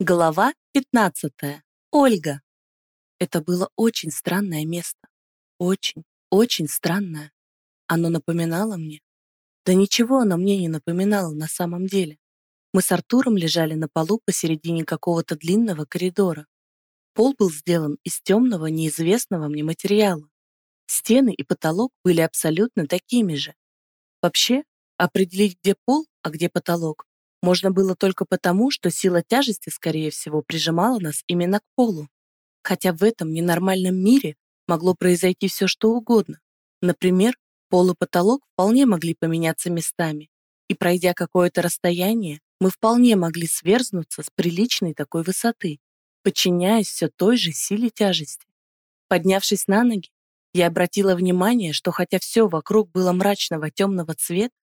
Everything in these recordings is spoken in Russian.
Глава 15. Ольга. Это было очень странное место. Очень, очень странное. Оно напоминало мне. Да ничего оно мне не напоминало на самом деле. Мы с Артуром лежали на полу посередине какого-то длинного коридора. Пол был сделан из темного, неизвестного мне материала. Стены и потолок были абсолютно такими же. Вообще, определить, где пол, а где потолок, можно было только потому, что сила тяжести, скорее всего, прижимала нас именно к полу. Хотя в этом ненормальном мире могло произойти все, что угодно. Например, пол и потолок вполне могли поменяться местами, и пройдя какое-то расстояние, мы вполне могли сверзнуться с приличной такой высоты, подчиняясь все той же силе тяжести. Поднявшись на ноги, я обратила внимание, что хотя все вокруг было мрачного темного цвета,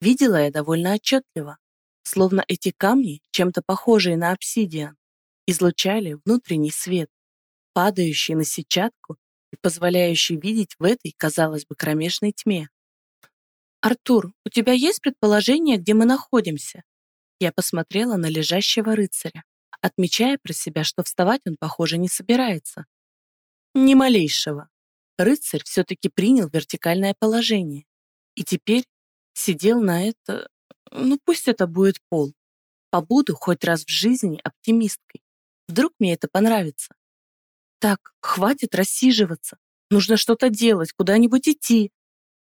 видела я довольно отчетливо словно эти камни, чем-то похожие на обсидиан, излучали внутренний свет, падающий на сетчатку и позволяющий видеть в этой, казалось бы, кромешной тьме. «Артур, у тебя есть предположение, где мы находимся?» Я посмотрела на лежащего рыцаря, отмечая про себя, что вставать он, похоже, не собирается. Ни малейшего. Рыцарь все-таки принял вертикальное положение и теперь сидел на это, ну пусть это будет пол. Побуду хоть раз в жизни оптимисткой. Вдруг мне это понравится. Так, хватит рассиживаться. Нужно что-то делать, куда-нибудь идти.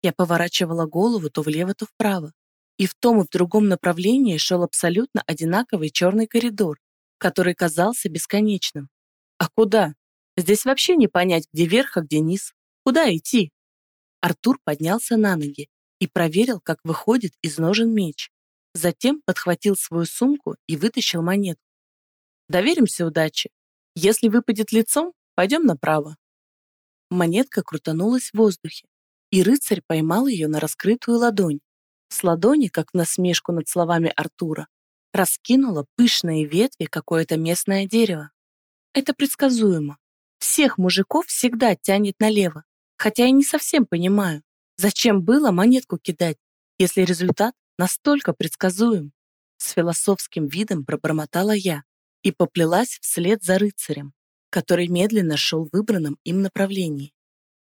Я поворачивала голову то влево, то вправо. И в том и в другом направлении шел абсолютно одинаковый черный коридор, который казался бесконечным. А куда? Здесь вообще не понять, где верх, а где низ. Куда идти? Артур поднялся на ноги и проверил, как выходит из ножен меч. Затем подхватил свою сумку и вытащил монету. Доверимся удаче. Если выпадет лицом, пойдем направо. Монетка крутанулась в воздухе, и рыцарь поймал ее на раскрытую ладонь. С ладони, как в насмешку над словами Артура, раскинуло пышные ветви какое-то местное дерево. Это предсказуемо. Всех мужиков всегда тянет налево, хотя я не совсем понимаю, зачем было монетку кидать, если результат настолько предсказуем. С философским видом пробормотала я и поплелась вслед за рыцарем, который медленно шел в выбранном им направлении.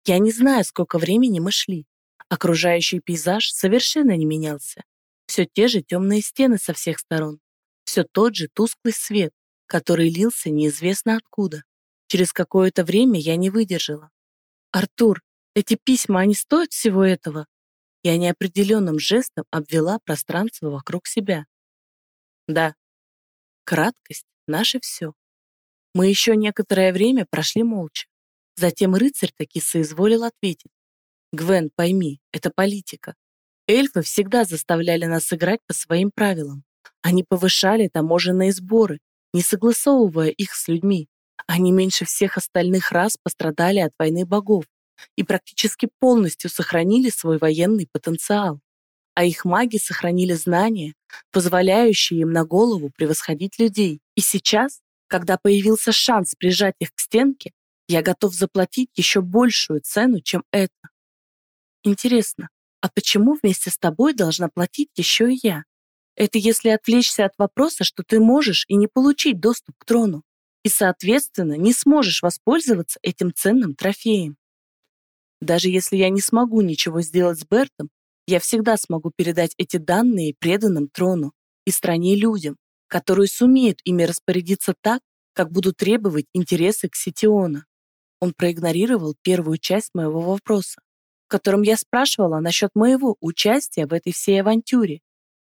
Я не знаю, сколько времени мы шли. Окружающий пейзаж совершенно не менялся. Все те же темные стены со всех сторон. Все тот же тусклый свет, который лился неизвестно откуда. Через какое-то время я не выдержала. «Артур, эти письма, они стоят всего этого?» Я неопределенным жестом обвела пространство вокруг себя. Да, краткость — наше все. Мы еще некоторое время прошли молча. Затем рыцарь таки соизволил ответить. «Гвен, пойми, это политика. Эльфы всегда заставляли нас играть по своим правилам. Они повышали таможенные сборы, не согласовывая их с людьми. Они меньше всех остальных рас пострадали от войны богов и практически полностью сохранили свой военный потенциал, а их маги сохранили знания, позволяющие им на голову превосходить людей. И сейчас, когда появился шанс прижать их к стенке, я готов заплатить еще большую цену, чем это. Интересно, а почему вместе с тобой должна платить еще и я? Это если отвлечься от вопроса, что ты можешь и не получить доступ к трону, и, соответственно, не сможешь воспользоваться этим ценным трофеем. Даже если я не смогу ничего сделать с Бертом, я всегда смогу передать эти данные преданным трону и стране людям, которые сумеют ими распорядиться так, как будут требовать интересы Кситиона. Он проигнорировал первую часть моего вопроса, в котором я спрашивала насчет моего участия в этой всей авантюре.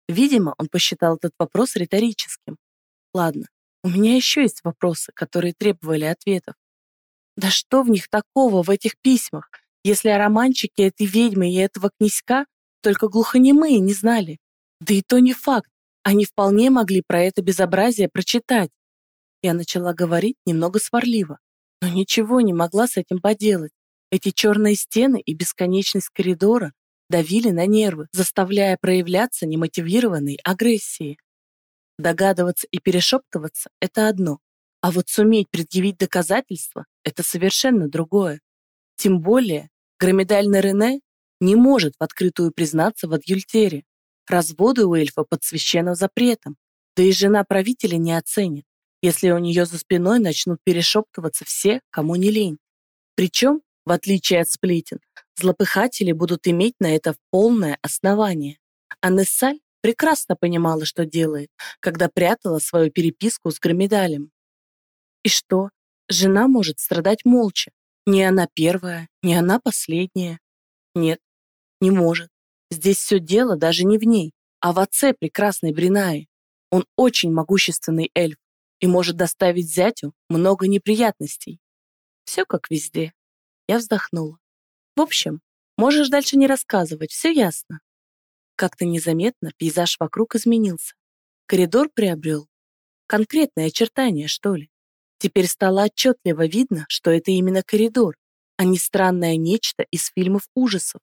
Видимо, он посчитал этот вопрос риторическим. Ладно, у меня еще есть вопросы, которые требовали ответов. Да что в них такого, в этих письмах? Если о романчике этой ведьмы и этого князька только глухонемые не знали. Да и то не факт, они вполне могли про это безобразие прочитать. Я начала говорить немного сварливо, но ничего не могла с этим поделать. Эти черные стены и бесконечность коридора давили на нервы, заставляя проявляться немотивированной агрессией. Догадываться и перешептываться — это одно, а вот суметь предъявить доказательства — это совершенно другое. Тем более, Громедальный Рене не может в открытую признаться в адюльтере. Разводы у эльфа под священным запретом, да и жена правителя не оценит. если у нее за спиной начнут перешептываться все, кому не лень. Причем, в отличие от сплетен, злопыхатели будут иметь на это полное основание. А Нессаль прекрасно понимала, что делает, когда прятала свою переписку с Громедалем. И что? Жена может страдать молча. Не она первая, не она последняя. Нет, не может. Здесь все дело даже не в ней, а в отце прекрасной Бринаи. Он очень могущественный эльф и может доставить зятю много неприятностей. Все как везде. Я вздохнула. В общем, можешь дальше не рассказывать, все ясно. Как-то незаметно пейзаж вокруг изменился. Коридор приобрел конкретное очертание, что ли. Теперь стало отчетливо видно, что это именно коридор, а не странное нечто из фильмов ужасов.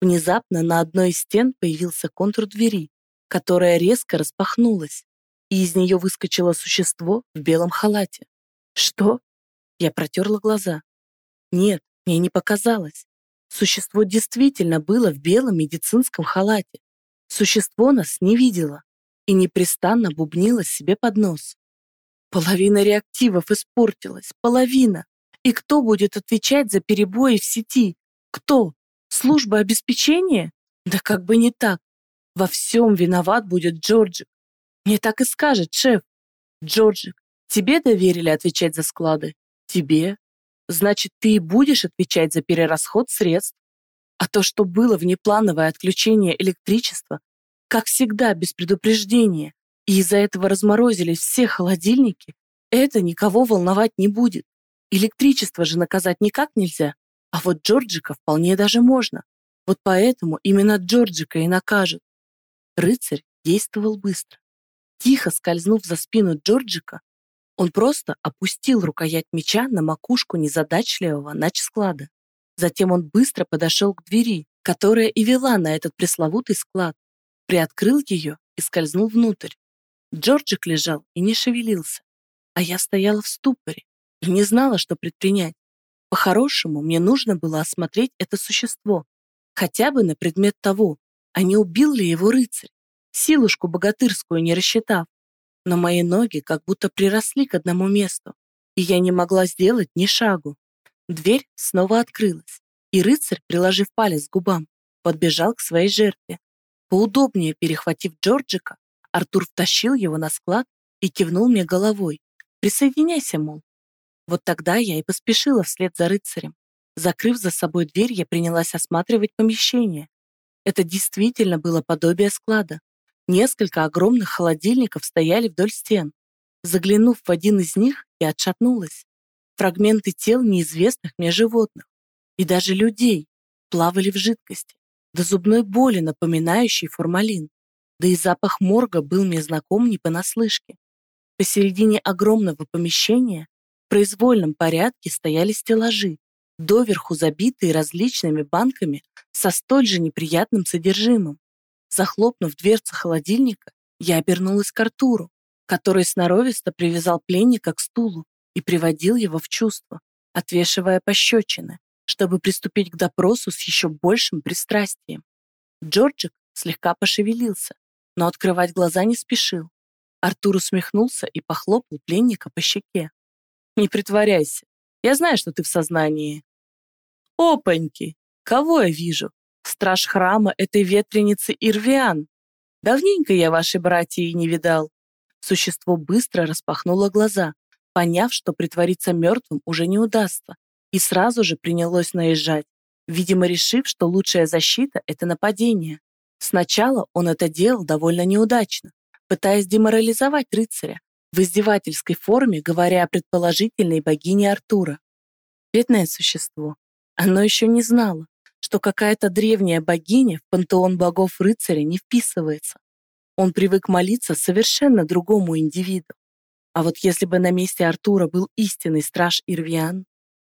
Внезапно на одной из стен появился контур двери, которая резко распахнулась, и из нее выскочило существо в белом халате. Что? Я протерла глаза. Нет, мне не показалось. Существо действительно было в белом медицинском халате. Существо нас не видело и непрестанно бубнило себе под нос. Половина реактивов испортилась, половина. И кто будет отвечать за перебои в сети? Кто? Служба обеспечения? Да как бы не так. Во всем виноват будет Джорджик. Мне так и скажет шеф. Джорджик, тебе доверили отвечать за склады? Тебе? Значит, ты и будешь отвечать за перерасход средств. А то, что было внеплановое отключение электричества, как всегда, без предупреждения, и из-за этого разморозились все холодильники, это никого волновать не будет. Электричество же наказать никак нельзя, а вот Джорджика вполне даже можно. Вот поэтому именно Джорджика и накажут. Рыцарь действовал быстро. Тихо скользнув за спину Джорджика, он просто опустил рукоять меча на макушку незадачливого начсклада. Затем он быстро подошел к двери, которая и вела на этот пресловутый склад, приоткрыл ее и скользнул внутрь. Джорджик лежал и не шевелился, а я стояла в ступоре и не знала, что предпринять. По-хорошему, мне нужно было осмотреть это существо, хотя бы на предмет того, а не убил ли его рыцарь, силушку богатырскую не рассчитав. Но мои ноги как будто приросли к одному месту, и я не могла сделать ни шагу. Дверь снова открылась, и рыцарь, приложив палец к губам, подбежал к своей жертве. Поудобнее перехватив Джорджика, Артур втащил его на склад и кивнул мне головой. «Присоединяйся, мол». Вот тогда я и поспешила вслед за рыцарем. Закрыв за собой дверь, я принялась осматривать помещение. Это действительно было подобие склада. Несколько огромных холодильников стояли вдоль стен. Заглянув в один из них, я отшатнулась. Фрагменты тел неизвестных мне животных и даже людей плавали в жидкости, до зубной боли напоминающей формалин. Да и запах морга был мне знаком не понаслышке. Посередине огромного помещения в произвольном порядке стояли стеллажи, доверху забитые различными банками со столь же неприятным содержимым. Захлопнув дверцу холодильника, я обернулась к Артуру, который сноровисто привязал пленника к стулу и приводил его в чувство, отвешивая пощечины, чтобы приступить к допросу с еще большим пристрастием. Джорджик слегка пошевелился, но открывать глаза не спешил. Артур усмехнулся и похлопал пленника по щеке. «Не притворяйся. Я знаю, что ты в сознании». «Опаньки! Кого я вижу? Страж храма этой ветреницы Ирвиан. Давненько я вашей братьи не видал». Существо быстро распахнуло глаза, поняв, что притвориться мертвым уже не удастся, и сразу же принялось наезжать, видимо, решив, что лучшая защита — это нападение. Сначала он это делал довольно неудачно, пытаясь деморализовать рыцаря, в издевательской форме говоря о предположительной богине Артура. Бедное существо. Оно еще не знало, что какая-то древняя богиня в пантеон богов рыцаря не вписывается. Он привык молиться совершенно другому индивиду. А вот если бы на месте Артура был истинный страж Ирвиан,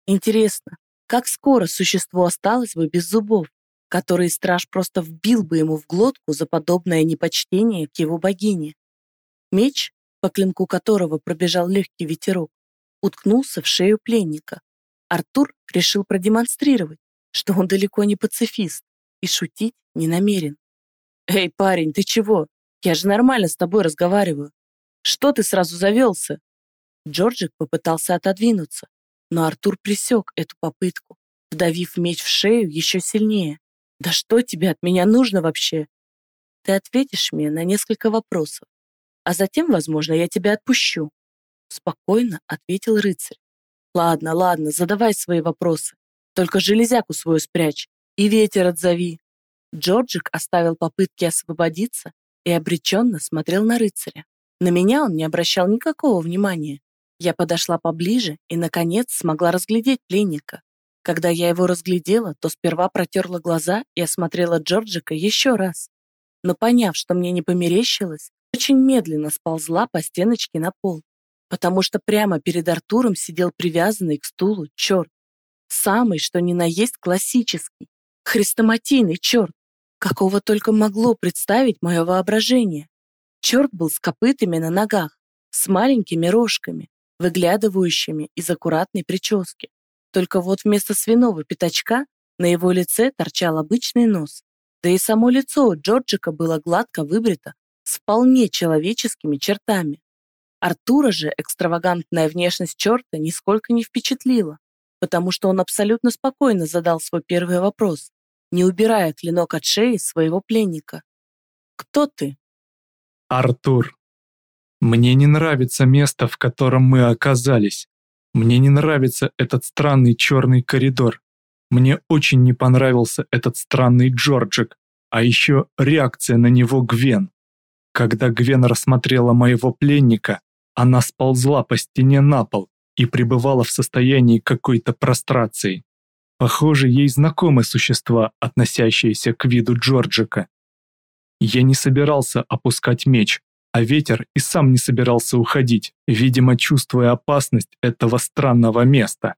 интересно, как скоро существо осталось бы без зубов? Который страж просто вбил бы ему в глотку за подобное непочтение к его богине. Меч, по клинку которого пробежал легкий ветерок, уткнулся в шею пленника. Артур решил продемонстрировать, что он далеко не пацифист и шутить не намерен. «Эй, парень, ты чего? Я же нормально с тобой разговариваю. Что ты сразу завелся? Джорджик попытался отодвинуться, но Артур пресек эту попытку, вдавив меч в шею еще сильнее. «Да что тебе от меня нужно вообще?» «Ты ответишь мне на несколько вопросов, а затем, возможно, я тебя отпущу», спокойно ответил рыцарь. «Ладно, ладно, задавай свои вопросы. Только железяку свою спрячь и ветер отзови». Джорджик оставил попытки освободиться и обреченно смотрел на рыцаря. На меня он не обращал никакого внимания. Я подошла поближе и, наконец, смогла разглядеть пленника. Когда я его разглядела, то сперва протерла глаза и осмотрела Джорджика еще раз. Но поняв, что мне не померещилось, очень медленно сползла по стеночке на пол, потому что прямо перед Артуром сидел привязанный к стулу черт. Самый, что ни на есть, классический, хрестоматийный черт, какого только могло представить мое воображение. Черт был с копытами на ногах, с маленькими рожками, выглядывающими из аккуратной прически. Только вот вместо свиного пятачка на его лице торчал обычный нос. Да и само лицо у Джорджика было гладко выбрито, с вполне человеческими чертами. Артура же экстравагантная внешность черта нисколько не впечатлила, потому что он абсолютно спокойно задал свой первый вопрос, не убирая клинок от шеи своего пленника. «Кто ты?» «Артур», мне не нравится место, в котором мы оказались. Мне не нравится этот странный черный коридор. Мне очень не понравился этот странный Джорджик, а еще реакция на него Гвен. Когда Гвен рассмотрела моего пленника, она сползла по стене на пол и пребывала в состоянии какой-то прострации. Похоже, ей знакомы существа, относящиеся к виду Джорджика. Я не собирался опускать меч, а ветер и сам не собирался уходить, видимо, чувствуя опасность этого странного места.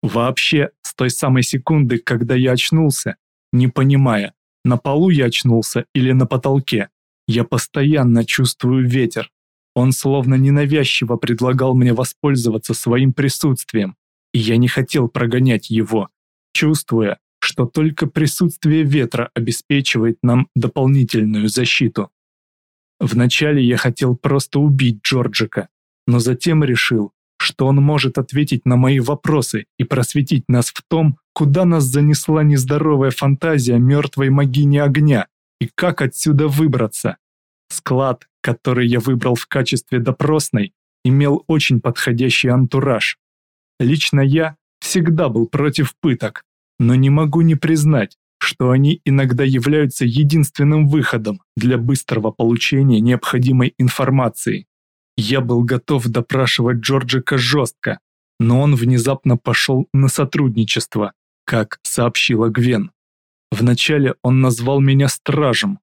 Вообще, с той самой секунды, когда я очнулся, не понимая, на полу я очнулся или на потолке, я постоянно чувствую ветер. Он словно ненавязчиво предлагал мне воспользоваться своим присутствием, и я не хотел прогонять его, чувствуя, что только присутствие ветра обеспечивает нам дополнительную защиту. Вначале я хотел просто убить Джорджика, но затем решил, что он может ответить на мои вопросы и просветить нас в том, куда нас занесла нездоровая фантазия мертвой могини огня и как отсюда выбраться. Склад, который я выбрал в качестве допросной, имел очень подходящий антураж. Лично я всегда был против пыток, но не могу не признать, что они иногда являются единственным выходом для быстрого получения необходимой информации. Я был готов допрашивать Джорджика жестко, но он внезапно пошел на сотрудничество, как сообщила Гвен. Вначале он назвал меня стражем,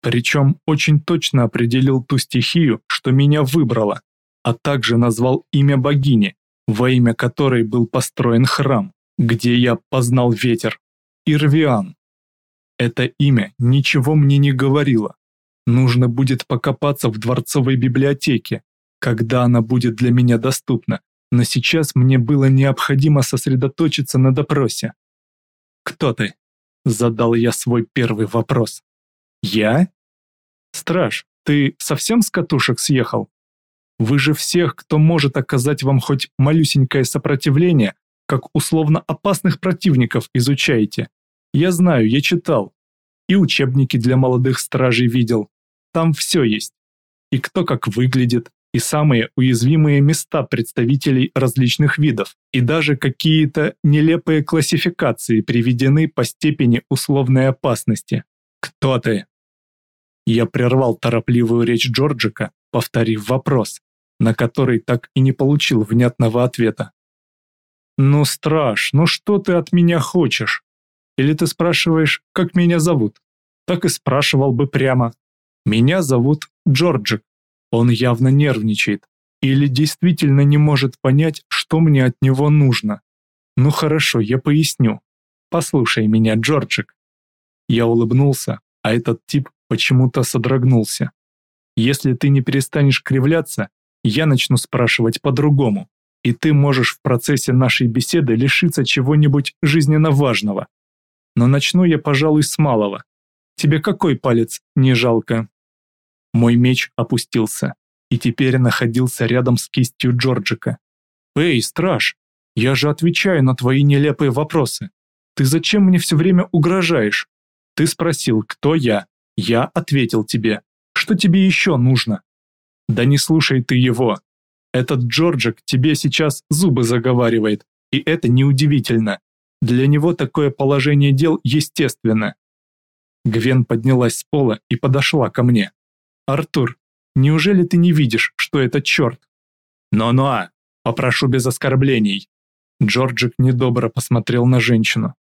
причем очень точно определил ту стихию, что меня выбрала, а также назвал имя богини, во имя которой был построен храм, где я познал ветер, Ирвиан. Это имя ничего мне не говорило. Нужно будет покопаться в дворцовой библиотеке, когда она будет для меня доступна, но сейчас мне было необходимо сосредоточиться на допросе. «Кто ты?» – задал я свой первый вопрос. «Я?» «Страж, ты совсем с катушек съехал? Вы же всех, кто может оказать вам хоть малюсенькое сопротивление, как условно опасных противников изучаете. Я знаю, я читал. И учебники для молодых стражей видел. Там все есть. И кто как выглядит, и самые уязвимые места представителей различных видов, и даже какие-то нелепые классификации приведены по степени условной опасности. «Кто ты?» Я прервал торопливую речь Джорджика, повторив вопрос, на который так и не получил внятного ответа. «Ну, страж, ну что ты от меня хочешь?» Или ты спрашиваешь, как меня зовут? Так и спрашивал бы прямо. Меня зовут Джорджик. Он явно нервничает. Или действительно не может понять, что мне от него нужно. Ну хорошо, я поясню. Послушай меня, Джорджик. Я улыбнулся, а этот тип почему-то содрогнулся. Если ты не перестанешь кривляться, я начну спрашивать по-другому, и ты можешь в процессе нашей беседы лишиться чего-нибудь жизненно важного но начну я, пожалуй, с малого. Тебе какой палец не жалко?» Мой меч опустился и теперь находился рядом с кистью Джорджика. Эй, страж, я же отвечаю на твои нелепые вопросы. Ты зачем мне все время угрожаешь? Ты спросил, кто я. Я ответил тебе. Что тебе еще нужно? Да не слушай ты его. Этот Джорджик тебе сейчас зубы заговаривает, и это неудивительно. Для него такое положение дел естественно. Гвен поднялась с пола и подошла ко мне. «Артур, неужели ты не видишь, что это черт?» «Но-но, попрошу без оскорблений». Джорджик недобро посмотрел на женщину.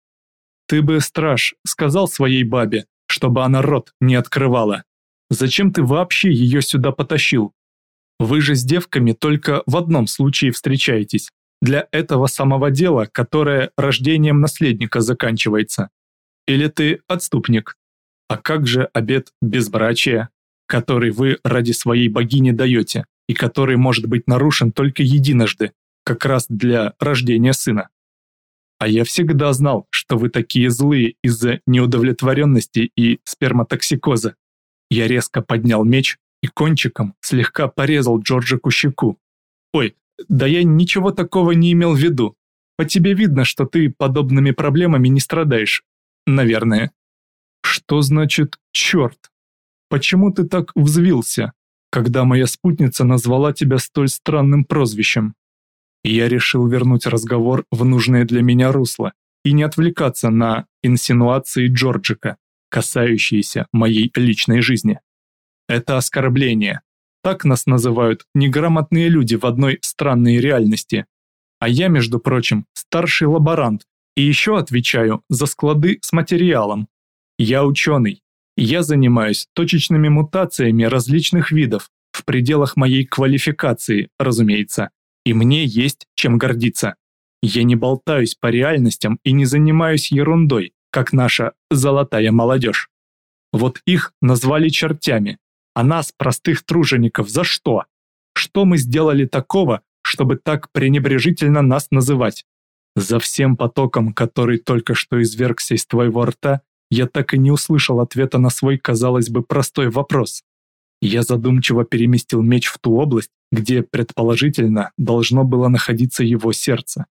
«Ты бы, страж, сказал своей бабе, чтобы она рот не открывала. Зачем ты вообще ее сюда потащил? Вы же с девками только в одном случае встречаетесь. Для этого самого дела, которое рождением наследника заканчивается. Или ты отступник? А как же обет безбрачия, который вы ради своей богини даете, и который может быть нарушен только единожды, как раз для рождения сына? А я всегда знал, что вы такие злые из-за неудовлетворенности и сперматоксикоза. Я резко поднял меч и кончиком слегка порезал Джорджику щеку. Ой, да я ничего такого не имел в виду. По тебе видно, что ты подобными проблемами не страдаешь. Наверное. Что значит «черт»? Почему ты так взвился, когда моя спутница назвала тебя столь странным прозвищем? Я решил вернуть разговор в нужное для меня русло и не отвлекаться на инсинуации Джорджика, касающиеся моей личной жизни. Это оскорбление. Так нас называют неграмотные люди в одной странной реальности. А я, между прочим, старший лаборант и еще отвечаю за склады с материалом, я ученый. Я занимаюсь точечными мутациями различных видов в пределах моей квалификации, разумеется. И мне есть чем гордиться. Я не болтаюсь по реальностям и не занимаюсь ерундой, как наша золотая молодежь. Вот их назвали чертями, а нас, простых тружеников, за что? Что мы сделали такого, чтобы так пренебрежительно нас называть? За всем потоком, который только что извергся из твоего рта, я так и не услышал ответа на свой, казалось бы, простой вопрос. Я задумчиво переместил меч в ту область, где, предположительно, должно было находиться его сердце.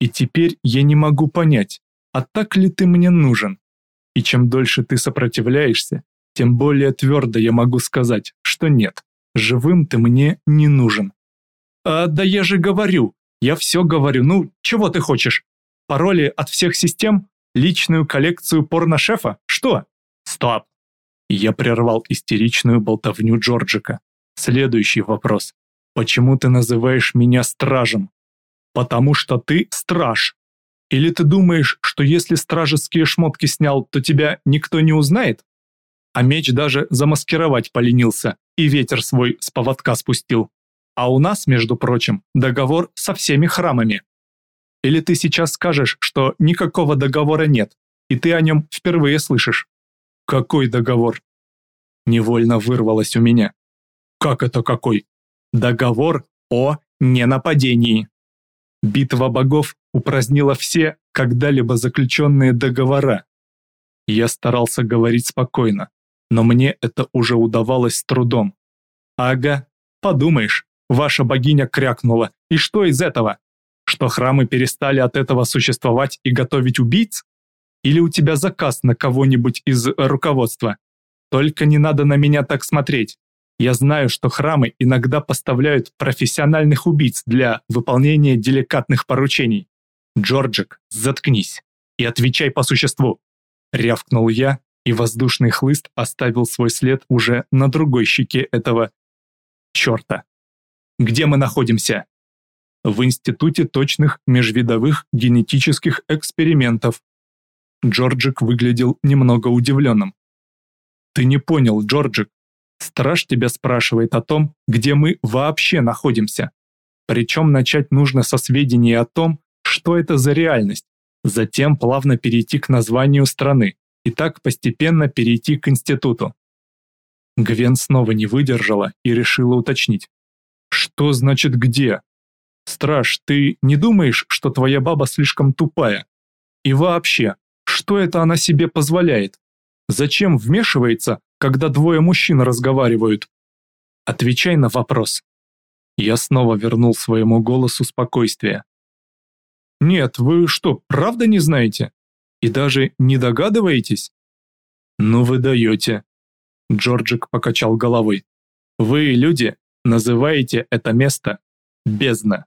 И теперь я не могу понять, а так ли ты мне нужен? И чем дольше ты сопротивляешься, тем более твердо я могу сказать, что нет, живым ты мне не нужен. А, да я же говорю, я все говорю, ну, чего ты хочешь? Пароли от всех систем? Личную коллекцию порно-шефа? Что? Стоп. Я прервал истеричную болтовню Джорджика. Следующий вопрос. Почему ты называешь меня стражем? Потому что ты страж. Или ты думаешь, что если стражеские шмотки снял, то тебя никто не узнает? А меч даже замаскировать поленился и ветер свой с поводка спустил. А у нас, между прочим, договор со всеми храмами. Или ты сейчас скажешь, что никакого договора нет, и ты о нем впервые слышишь? Какой договор? Невольно вырвалось у меня. Как это какой? Договор о ненападении. Битва богов упразднила все когда-либо заключенные договора. Я старался говорить спокойно, но мне это уже удавалось с трудом. Ага, подумаешь, ваша богиня крякнула, и что из этого? Что храмы перестали от этого существовать и готовить убийц? Или у тебя заказ на кого-нибудь из руководства? Только не надо на меня так смотреть. Я знаю, что храмы иногда поставляют профессиональных убийц для выполнения деликатных поручений. Джорджик, заткнись и отвечай по существу. Рявкнул я, и воздушный хлыст оставил свой след уже на другой щеке этого черта. Где мы находимся? в Институте точных межвидовых генетических экспериментов. Джорджик выглядел немного удивленным. «Ты не понял, Джорджик. Страж тебя спрашивает о том, где мы вообще находимся. Причем начать нужно со сведений о том, что это за реальность, затем плавно перейти к названию страны и так постепенно перейти к институту. Гвен снова не выдержала и решила уточнить. «Что значит где? Страж, ты не думаешь, что твоя баба слишком тупая? И вообще, что это она себе позволяет? Зачем вмешивается, когда двое мужчин разговаривают? Отвечай на вопрос. Я снова вернул своему голосу спокойствие. «Нет, вы что, правда не знаете? И даже не догадываетесь?» «Ну вы даете!» Джорджик покачал головой. «Вы, люди, называете это место бездна.